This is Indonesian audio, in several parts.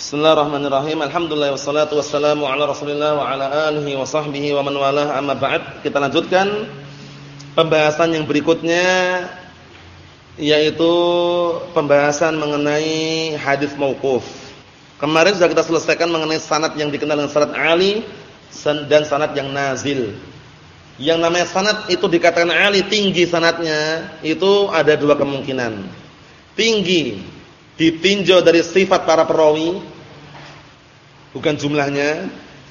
Bismillahirrahmanirrahim. Alhamdulillah wassalatu wassalamu ala Rasulillah wa ala alihi wa sahbihi wa man walah. Amma ba'd. Kita lanjutkan pembahasan yang berikutnya yaitu pembahasan mengenai hadis mauquf. Kemarin sudah kita selesaikan mengenai sanad yang dikenal dengan sanad ali dan sanad yang nazil. Yang namanya sanad itu dikatakan ali tinggi sanadnya itu ada dua kemungkinan. Tinggi ditinjau dari sifat para perawi bukan jumlahnya.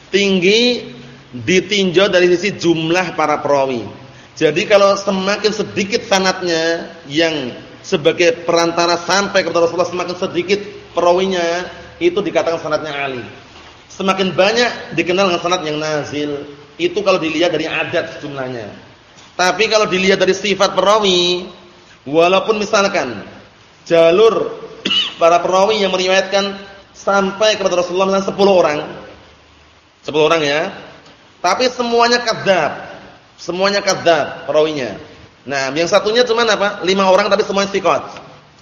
Tinggi ditinjau dari sisi jumlah para perawi. Jadi kalau semakin sedikit sanatnya yang sebagai perantara sampai kepada Rasulullah semakin sedikit perawinya itu dikatakan sanatnya ali. Semakin banyak dikenal dengan sanat yang nazil itu kalau dilihat dari adat jumlahnya. Tapi kalau dilihat dari sifat perawi walaupun misalkan jalur para perawi yang meriwayatkan sampai kepada Rasulullah misalnya 10 orang. 10 orang ya. Tapi semuanya kadzab. Semuanya kadzab perawinya. Nah, yang satunya cuma apa? 5 orang tapi semuanya sikot.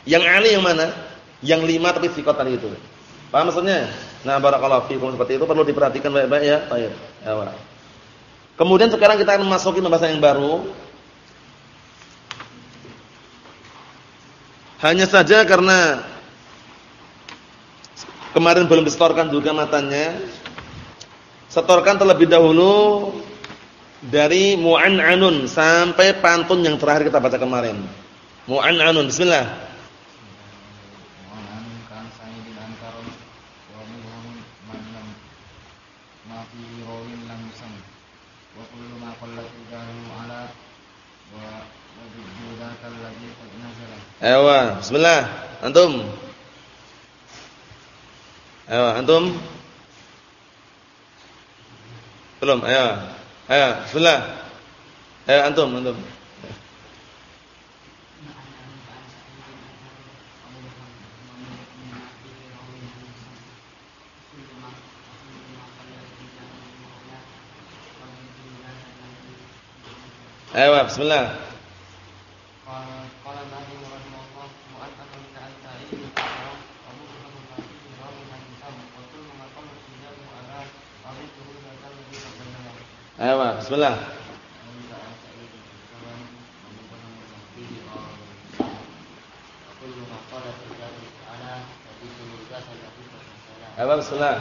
Yang Ali yang mana? Yang 5 tapi sikot tadi itu. Paham maksudnya? Nah, barakallahu fiikum seperti itu perlu diperhatikan baik-baik ya. Baik. Ya, Kemudian sekarang kita akan memasuki pembahasan yang baru. Hanya saja karena Kemarin belum disetorkan juga matanya. Setorkan terlebih dahulu dari mu'an'anun sampai pantun yang terakhir kita baca kemarin. Mu'an'anun. Bismillah. Ewa, bismillah. Antum. Antum? Belum, ayo. Ayo, bismillah. Ayo antum, antum. Ayo, bismillah. Bismillah. Ayo, bismillah.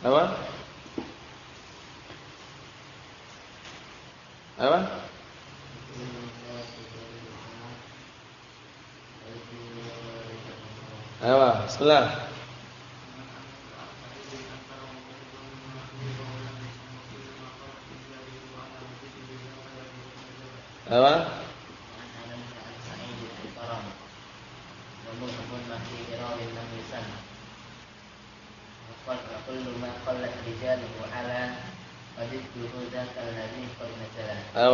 Apa? Apa? Bismillah. Apa?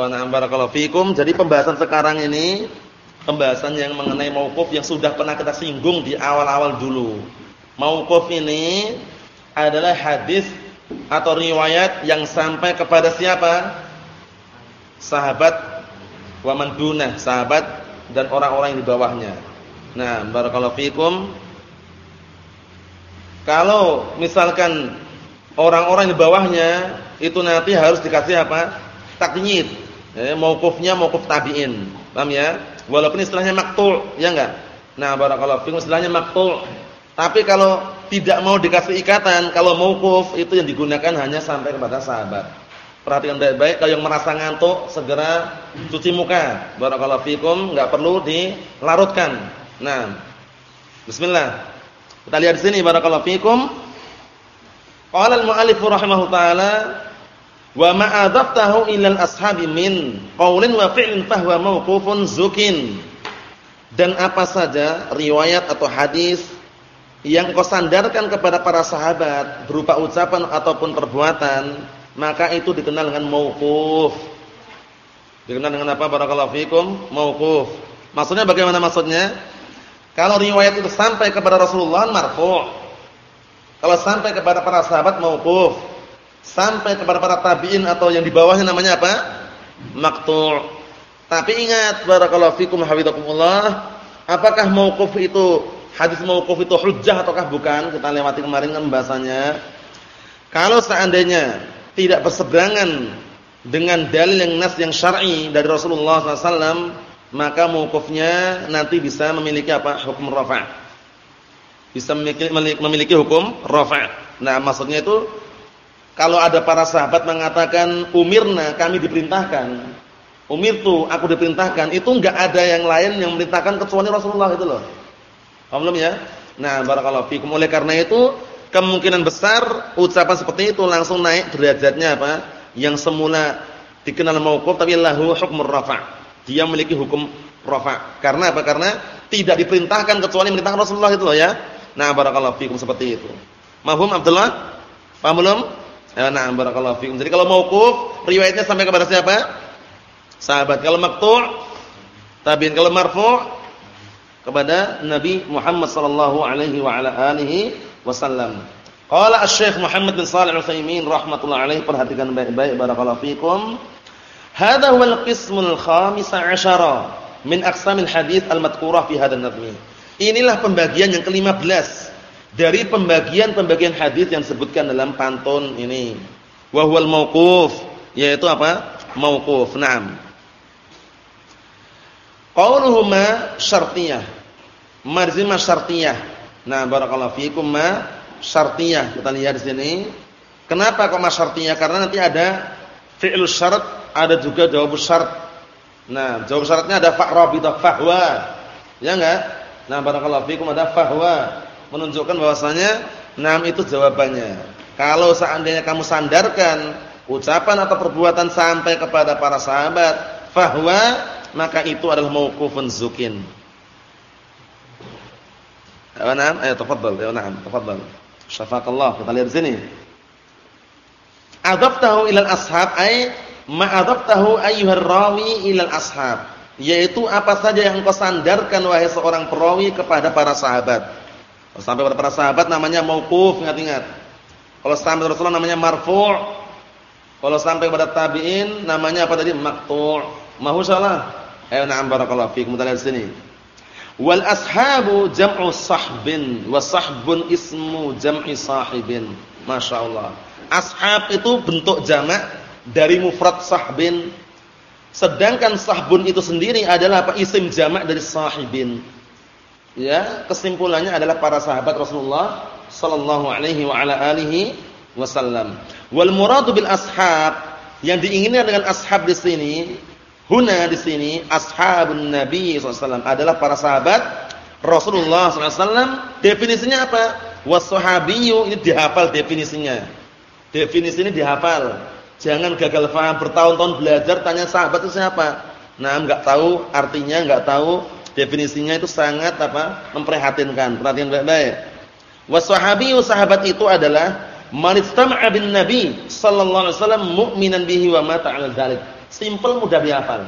Na'am barakallahu fikum. Jadi pembahasan sekarang ini pembahasan yang mengenai mauquf yang sudah pernah kita singgung di awal-awal dulu. Mauquf ini adalah hadis atau riwayat yang sampai kepada siapa? Sahabat wa man sahabat dan orang-orang yang di bawahnya. Nah, barakallahu fikum. Kalau misalkan orang-orang di bawahnya itu nanti harus dikasih apa? Taknyid. Eh, mauqufnya mauquf tabi'in. Paham ya? Walaupun istilahnya maktul, ya enggak? Nah, barakallahu fikum istilahnya maktul. Tapi kalau tidak mau dikasih ikatan, kalau mauquf itu yang digunakan hanya sampai kepada sahabat. Perhatikan baik-baik kalau yang merasa ngantuk segera cuci muka. Barakallahu fikum, enggak perlu dilarutkan. Nah, bismillah. Kita lihat di sini barakallahu fikum. Qala al-mu'allif rahimahullah taala Wa ma adaftahu ilal ashabi min qaulin wa fi'lin fahuwa mauqufun zukin. Dan apa saja riwayat atau hadis yang kau sandarkan kepada para sahabat berupa ucapan ataupun perbuatan, maka itu dikenal dengan mauquf. Dikenal dengan apa barakallahu fikum? Mauquf. Maksudnya bagaimana maksudnya? Kalau riwayat itu sampai kepada Rasulullah marfu'. Kalau sampai kepada para sahabat mauquf sampai kepada para tabi'in atau yang di bawahnya namanya apa? maqtu'. Tapi ingat barakallahu fikum hafizakumullah, apakah mauquf itu hadis mauquf itu hujjah ataukah bukan? Kita lewati kemarin kan bahasanya. Kalau seandainya tidak berseberangan dengan dalil yang nas yang syar'i dari Rasulullah SAW, maka mauqufnya nanti bisa memiliki apa? Hukum rafa'. Bisa memiliki, memiliki hukum rafa'. Nah, maksudnya itu kalau ada para sahabat mengatakan umirna kami diperintahkan, umirtu aku diperintahkan, itu enggak ada yang lain yang memerintahkan kecuali Rasulullah itu loh. Paham ya? Nah, barakallahu fikum. Oleh karena itu, kemungkinan besar ucapan seperti itu langsung naik derajatnya apa? Yang semula dikenal mauquf tapi lahu hukmur rafa'. Dia memiliki hukum rafa'. Karena apa? Karena tidak diperintahkan kecuali memerintahkan Rasulullah itu loh ya. Nah, barakallahu fikum seperti itu. Mahfum Abdullah? Paham belum? Ya, nah, barakallahu fikum. Jadi kalau mauquf, riwayatnya sampai kepada siapa? Sahabat. Kalau maqtu' tabi'in. Kalau marfu' kepada Nabi Muhammad sallallahu alaihi wa ala alihi wasallam. Qala Asy-Syaikh Muhammad bin Shalih Al-Utsaimin rahimatullah alaihi perhatikan baik-baik barakallahu fikum. Hadha huwa al-qismul khamis 'ashara min aqsamil hadits al-madhkurah fi hadzal nadmi. Inilah pembagian yang ke-15 dari pembagian-pembagian hadis yang disebutkan dalam pantun ini. Wa huwal mauquf, yaitu apa? Mauquf. Naam. Qauluhu ma syartiyah. Marzimah syartiyah. Nah, barakallahu fiikum ma syartiyah. Kita lihat di sini. Kenapa kok ma syartiyah? Karena nanti ada fi'il syarat, ada juga jawab syarat. Nah, jawab syaratnya ada fa'rabidah fahwa. Ya enggak? Nah, barakallahu fiikum ada fahwa menunjukkan bahwasanya enam itu jawabannya. Kalau seandainya kamu sandarkan ucapan atau perbuatan sampai kepada para sahabat, fahwa maka itu adalah mauqufun zukin. Ya, na'am, ayo tafadhal, ya na'am, tafadhal. Syafaqallah, kita lihat sini. Adabtahu ilal ashab ay ma adabtahu ayyuhar rawi ilal ashab, yaitu apa saja yang engkau sandarkan wahai seorang perawi kepada para sahabat. Sampai pada para sahabat namanya mauquf, ingat-ingat. Kalau sampai Rasulullah namanya marfu'. Kalau sampai kepada tabi'in namanya apa tadi? Maqtu'. Mahu salah. Ayo na'am barakallahu fiikum. Kita sini. Wal ashabu jam'u sahbin wa sahbun ismu jam'i sahibin. Masya Allah. Ashab itu bentuk jamak dari mufrad sahbin. Sedangkan sahbun itu sendiri adalah apa? Isim jamak dari sahibin. Ya, kesimpulannya adalah para sahabat Rasulullah sallallahu alaihi wa ala alihi wasallam. Wal muradu bil ashab yang diinginkan dengan ashab di sini, huna di sini ashabun nabi sallallahu adalah para sahabat Rasulullah sallallahu Definisinya apa? Wasahabiyyu ini dihafal definisinya. Definisi ini dihafal. Jangan gagal paham bertahun-tahun belajar tanya sahabat itu siapa. Nah, enggak tahu artinya, enggak tahu Definisinya itu sangat apa? memprihatinkan. Perhatian baik-baik. Wasahabiyu sahabat itu adalah man istama'a bin nabi sallallahu alaihi wasallam mu'minan bihi wa mata 'ala dzalik. Simpel mudah dihafal.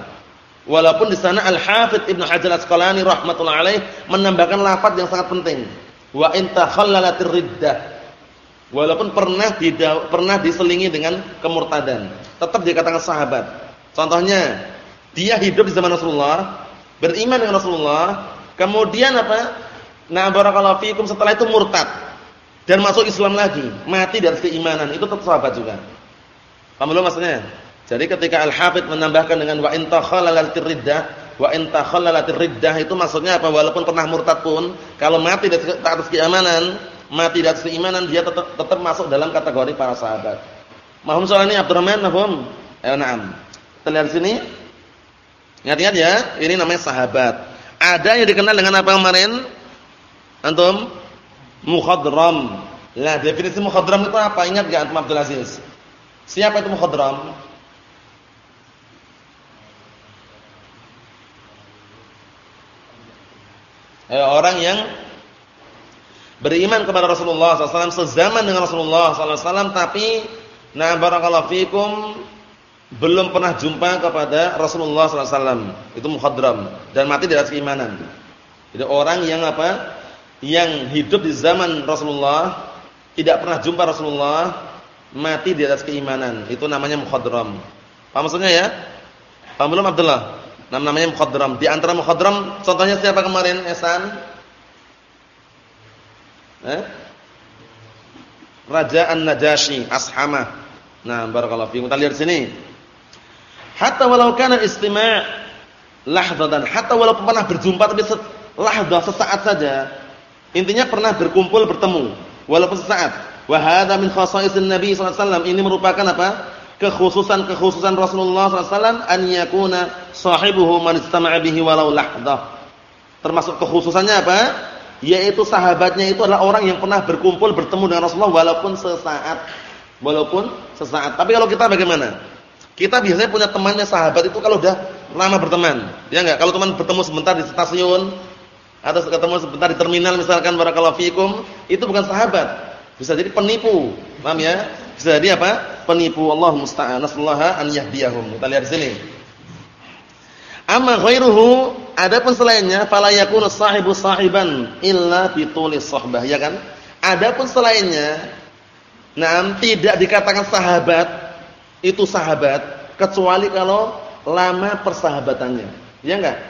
Walaupun di sana Al-Hafidz Ibnu Hajar Asqalani rahimatullah alaih menambahkan lafaz yang sangat penting. Wa in takhallalatir riddah. Walaupun pernah tidak pernah diselingi dengan kemurtadan, tetap dikatakan sahabat. Contohnya, dia hidup di zaman Rasulullah, beriman dengan Rasulullah, kemudian apa? Nah, barakallahu fiikum setelah itu murtad dan masuk Islam lagi, mati dari keimanan, itu tetap sahabat juga. Paham belum maksudnya? Jadi ketika Al-Hafidz menambahkan dengan wa in takhallalatir wa in takhallalatir itu maksudnya apa? Walaupun pernah murtad pun, kalau mati dari atas keimanan, mati dari keimanan dia tetap tetap masuk dalam kategori para sahabat. Mahum soal ini Abdurrahman, mahum? Ayo na'am. Kita lihat sini. Ingat-ingat ya, ini namanya sahabat. Ada yang dikenal dengan apa kemarin? Antum? Mukhadram. Nah, definisi mukhadram itu apa? Ingat enggak Antum Abdul Aziz? Siapa itu mukhadram? Eh, orang yang beriman kepada Rasulullah SAW sezaman dengan Rasulullah SAW tapi nah barakallahu fikum belum pernah jumpa kepada Rasulullah SAW itu mukhadram dan mati di atas keimanan. Jadi orang yang apa? Yang hidup di zaman Rasulullah tidak pernah jumpa Rasulullah mati di atas keimanan itu namanya mukhadram. Apa maksudnya ya? Paham belum Abdullah? Nama namanya mukhadram. Di antara mukhadram contohnya siapa kemarin? Esan? Eh? Raja An-Najasyi, Ashama. Nah, barakallahu fiikum. Kita lihat sini. Hatta walau kana istima' lahdatan, hatta walaupun pernah berjumpa tapi lahdah sesaat saja. Intinya pernah berkumpul bertemu walaupun sesaat. Wa hadza min khasaisin Nabi sallallahu alaihi wasallam. Ini merupakan apa? Kekhususan-kekhususan Rasulullah sallallahu alaihi wasallam an yakuna sahibuhu man istama'a bihi walau lahdah. Termasuk kekhususannya apa? Yaitu sahabatnya itu adalah orang yang pernah berkumpul bertemu dengan Rasulullah walaupun sesaat. Walaupun sesaat. Tapi kalau kita bagaimana? Kita biasanya punya temannya sahabat itu kalau udah lama berteman. Ya enggak? Kalau teman bertemu sebentar di stasiun atau ketemu sebentar di terminal misalkan barakallahu fikum, itu bukan sahabat. Bisa jadi penipu. Paham ya? Bisa jadi apa? Penipu. Allah musta'an. Nasallaha an yahdiyahum. Kita lihat di sini. Amma ghairuhu adapun selainnya fala yakunu sahibu sahiban illa bitulis sahbah ya kan? Adapun selainnya nah tidak dikatakan sahabat itu sahabat kecuali kalau lama persahabatannya. Ya enggak?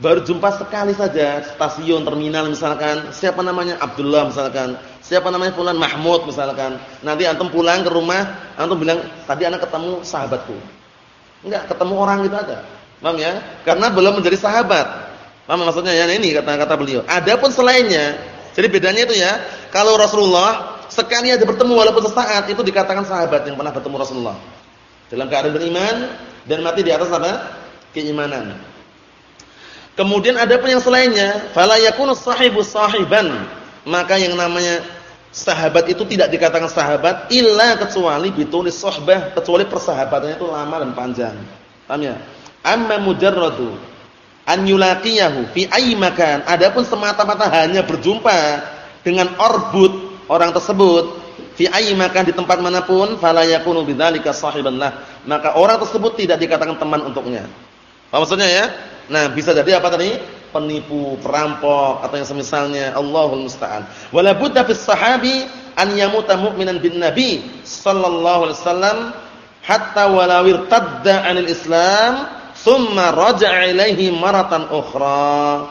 Baru jumpa sekali saja stasiun terminal misalkan, siapa namanya Abdullah misalkan, siapa namanya fulan Mahmud misalkan. Nanti antum pulang ke rumah, antum bilang, "Tadi anak ketemu sahabatku." Enggak, ketemu orang gitu aja. Paham ya? Karena belum menjadi sahabat. Paham maksudnya ya? Ini kata-kata beliau. Adapun selainnya, jadi bedanya itu ya, kalau Rasulullah sekali aja bertemu walaupun sesaat itu dikatakan sahabat yang pernah bertemu Rasulullah. Dalam keadaan beriman dan mati di atas apa? Keimanan. Kemudian ada pun yang selainnya, fala yakunu sahiban. Maka yang namanya sahabat itu tidak dikatakan sahabat illa kecuali bitulis sohbah, kecuali persahabatannya itu lama dan panjang. Paham ya? Amma mujarradu an yulaqiyahu fi ayyi makan. Adapun semata-mata hanya berjumpa dengan orbut orang tersebut fi ayyi makan di tempat mana pun fala yakunu bidzalika sahiban. Maka orang tersebut tidak dikatakan teman untuknya. Apa maksudnya ya? Nah, bisa jadi apa tadi? Penipu, perampok atau yang semisalnya. Allahul musta'an. Wala budda sahabi an yamuta mu'minan bin nabi sallallahu alaihi wasallam hatta walau irtadda 'anil islam Summa raja'a ilaihi maratan ukhra.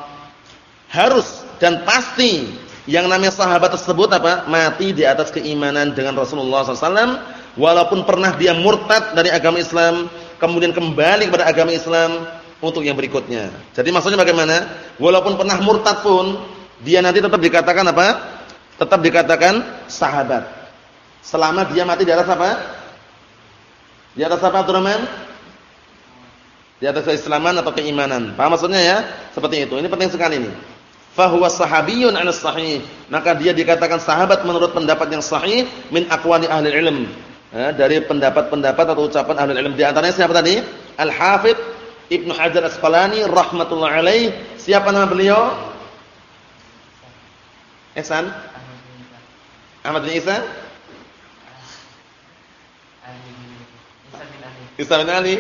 Harus dan pasti yang namanya sahabat tersebut apa? Mati di atas keimanan dengan Rasulullah SAW. Walaupun pernah dia murtad dari agama Islam, kemudian kembali kepada agama Islam untuk yang berikutnya. Jadi maksudnya bagaimana? Walaupun pernah murtad pun, dia nanti tetap dikatakan apa? Tetap dikatakan sahabat. Selama dia mati di atas apa? Di atas apa, Abdurrahman? Di atas keislaman atau keimanan. Paham maksudnya ya? Seperti itu. Ini penting sekali ini. Fahuwa sahabiyun 'ala sahih. Maka dia dikatakan sahabat menurut pendapat yang sahih min aqwali ahli ilm. Ya, dari pendapat-pendapat atau ucapan ahli ilm. Di antaranya siapa tadi? Al-Hafidz Ibnu Hajar Asqalani rahimatullah alaih. Siapa nama beliau? Ihsan? Ahmad bin Isa? Isa bin Ali.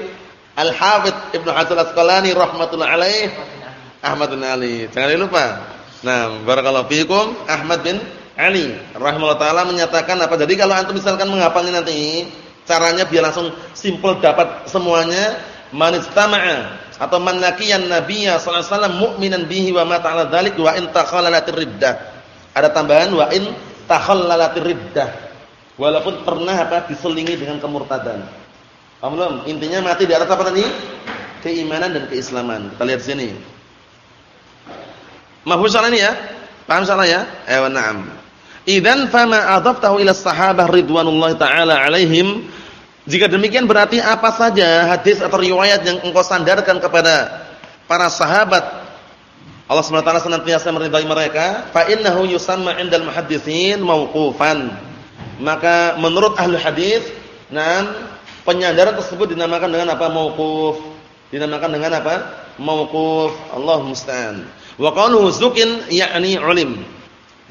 Al-Hafidz Ibnu Hajar Asqalani rahimatullah alaih Ahmad bin Ali. Jangan lupa. Nah, barakallahu fiikum Ahmad bin Ali rahimahullah taala menyatakan apa? Jadi kalau antum misalkan menghafalnya nanti, caranya biar langsung simple dapat semuanya. Man istama'a atau man laqiyan nabiyya sallallahu alaihi wasallam mu'minan bihi wa mata 'ala dzalik wa in takhallalatir riddah. Ada tambahan wa in takhallalatir riddah. Walaupun pernah apa diselingi dengan kemurtadan. Paham belum? Intinya mati di atas apa tadi? Keimanan dan keislaman. Kita lihat sini. Mahfuz salah ini ya? Paham ya? Eh, na'am. Idzan fama adaftahu ila sahabah ridwanullahi taala alaihim jika demikian berarti apa saja hadis atau riwayat yang engkau sandarkan kepada para sahabat Allah SWT senantiasa meridai mereka fa innahu yusamma 'indal muhadditsin mauqufan maka menurut ahli hadis nan penyandaran tersebut dinamakan dengan apa? Mauquf. Dinamakan dengan apa? Mauquf. Allah musta'an. Wa qaluhu zukin yakni ulim.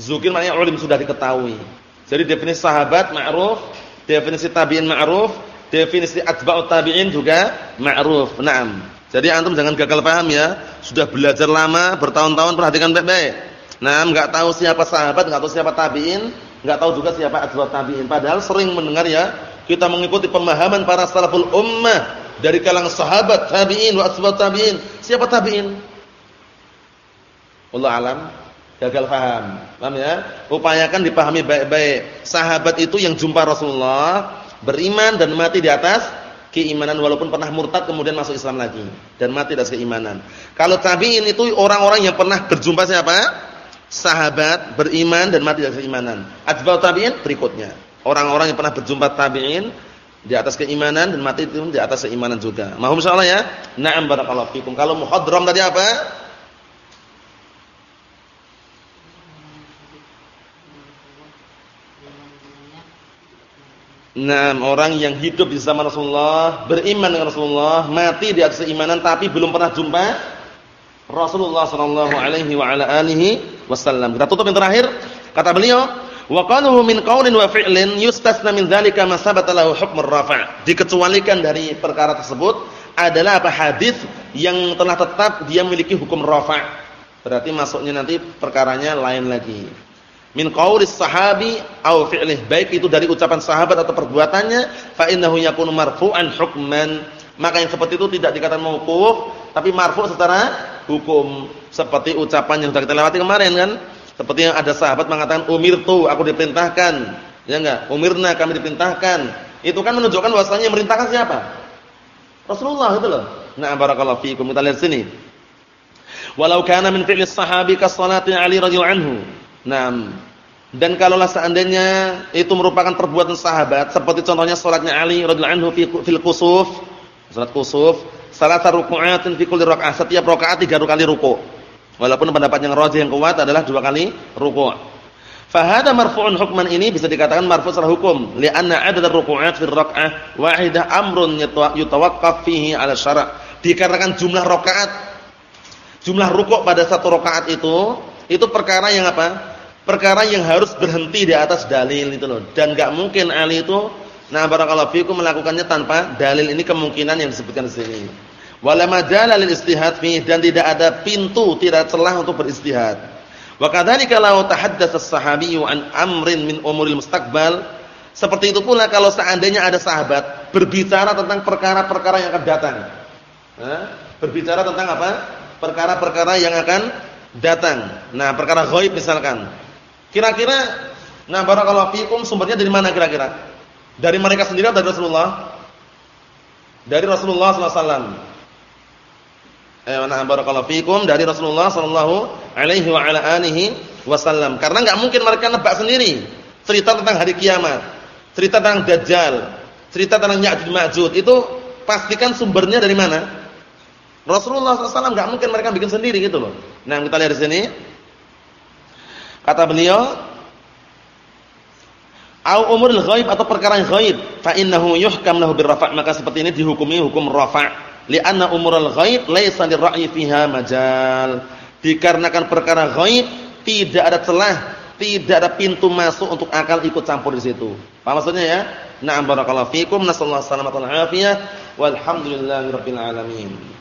Zukin maknanya ulim sudah diketahui. Jadi definisi sahabat ma'ruf, definisi tabi'in ma'ruf, definisi atba'ut tabi'in juga ma'ruf. Naam. Jadi antum jangan gagal paham ya. Sudah belajar lama, bertahun-tahun perhatikan baik-baik. Nah, enggak tahu siapa sahabat, enggak tahu siapa tabi'in, enggak tahu juga siapa atba'ut tabi'in. Padahal sering mendengar ya kita mengikuti pemahaman para salaful ummah dari kalangan sahabat, tabi'in wa asbab tabi'in. Siapa tabi'in? Allah alam gagal paham. Paham ya? Upayakan dipahami baik-baik. Sahabat itu yang jumpa Rasulullah, beriman dan mati di atas keimanan walaupun pernah murtad kemudian masuk Islam lagi dan mati atas keimanan. Kalau tabi'in itu orang-orang yang pernah berjumpa siapa? Sahabat, beriman dan mati atas keimanan. Atba'ut tabi'in berikutnya. Orang-orang yang pernah berjumpa tabi'in di atas keimanan dan mati itu di atas keimanan juga. Mohon insyaallah ya. Na'am barakallahu fikum. Kalau muhadram tadi apa? Nah, orang yang hidup di zaman Rasulullah, beriman dengan Rasulullah, mati di atas keimanan tapi belum pernah jumpa Rasulullah sallallahu alaihi wa ala alihi wasallam. Kita tutup yang terakhir, kata beliau, wa qaluhu min qaulin wa fi'lin yustasna min dzalika ma sabata lahu hukm rafa Dikecualikan dari perkara tersebut adalah apa hadis yang telah tetap dia memiliki hukum rafa. Berarti masuknya nanti perkaranya lain lagi min qaulis sahabi au fi'lih. Baik itu dari ucapan sahabat atau perbuatannya fa innahu yakunu marfu'an hukman. Maka yang seperti itu tidak dikatakan mauquf tapi marfu' secara hukum. Seperti ucapan yang sudah kita lewati kemarin kan? Seperti yang ada sahabat mengatakan umirtu aku diperintahkan. Ya enggak? Umirna kami diperintahkan. Itu kan menunjukkan bahwasanya yang merintahkan siapa? Rasulullah itu loh. Nah barakallahu fiikum. Kita lihat sini. Walau kana min fi'lis sahabi ka salati Ali radhiyallahu anhu Nah, dan kalaulah seandainya itu merupakan perbuatan sahabat, seperti contohnya salatnya Ali radhiyallahu anhu fil kusuf, salat kusuf, salat ruku'atin fi kulli rakaat, setiap rakaat tiga kali ruku'. Walaupun pendapat yang rajih yang kuat adalah dua kali ruku'. Fahada marfu'un hukman ini bisa dikatakan marfu' secara hukum, li'anna adad ar-ruku'at fi raka'ah wahidah amrun yutawaqqaf fihi 'ala syara'. Dikarenakan jumlah rakaat jumlah rukuk pada satu rakaat itu itu perkara yang apa? Perkara yang harus berhenti di atas dalil itu loh. Dan enggak mungkin Ali itu nah barakallahu fikum melakukannya tanpa dalil ini kemungkinan yang disebutkan di sini. Wala majala lil istihad fi dan tidak ada pintu, tidak celah untuk beristihad. Wa kadzalika law tahaddatsa as-sahabiyyu an amrin min umuril mustaqbal seperti itu pula kalau seandainya ada sahabat berbicara tentang perkara-perkara yang akan datang. berbicara tentang apa? Perkara-perkara yang akan datang. Nah, perkara ghaib misalkan. Kira-kira nah barakallahu fikum sumbernya dari mana kira-kira? Dari mereka sendiri atau dari Rasulullah? Dari Rasulullah sallallahu alaihi wasallam. Eh, nah barakallahu fikum dari Rasulullah sallallahu alaihi wa ala alihi wasallam. Karena enggak mungkin mereka nebak sendiri cerita tentang hari kiamat, cerita tentang dajjal, cerita tentang Ya'juj Ma'juj. Itu pastikan sumbernya dari mana? Rasulullah SAW nggak mungkin mereka bikin sendiri gitu loh. Nah kita lihat di sini. Kata beliau, au umuril ghaib atau perkara yang ghaib, fa innahu yuhkam lahu birrafa' maka seperti ini dihukumi hukum rafa'. Li'anna umurul ghaib laisa lirra'yi fiha majal. Dikarenakan perkara ghaib tidak ada celah, tidak ada pintu masuk untuk akal ikut campur di situ. Apa maksudnya ya? Na'am barakallahu fikum, nasallahu alaihi wasallam walhamdulillahirabbil alamin.